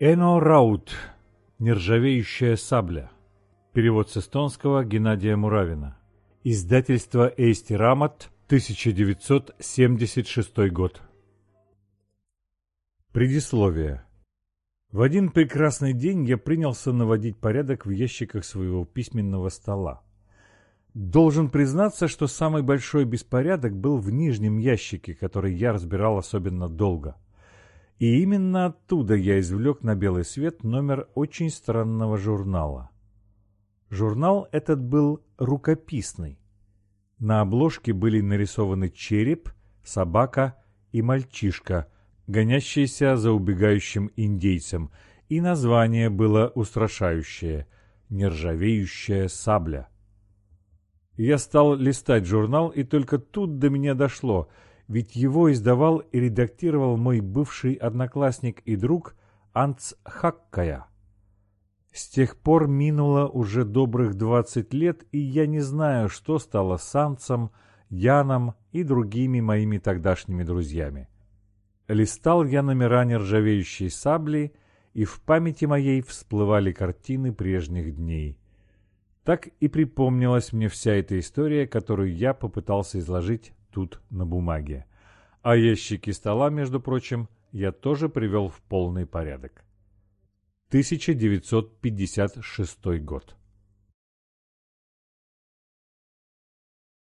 Эно Раут. Нержавеющая сабля. Перевод с эстонского Геннадия Муравина. Издательство Эйсти Рамат, 1976 год. Предисловие. В один прекрасный день я принялся наводить порядок в ящиках своего письменного стола. Должен признаться, что самый большой беспорядок был в нижнем ящике, который я разбирал особенно долго. И именно оттуда я извлек на белый свет номер очень странного журнала. Журнал этот был рукописный. На обложке были нарисованы череп, собака и мальчишка, гонящийся за убегающим индейцем, и название было устрашающее «Нержавеющая сабля». Я стал листать журнал, и только тут до меня дошло, ведь его издавал и редактировал мой бывший одноклассник и друг Анц Хаккая. С тех пор минуло уже добрых двадцать лет, и я не знаю, что стало с Анцем, Яном и другими моими тогдашними друзьями. Листал я номера нержавеющей сабли, и в памяти моей всплывали картины прежних дней. Так и припомнилась мне вся эта история, которую я попытался изложить тут на бумаге. А ящики стола, между прочим, я тоже привел в полный порядок. 1956 год.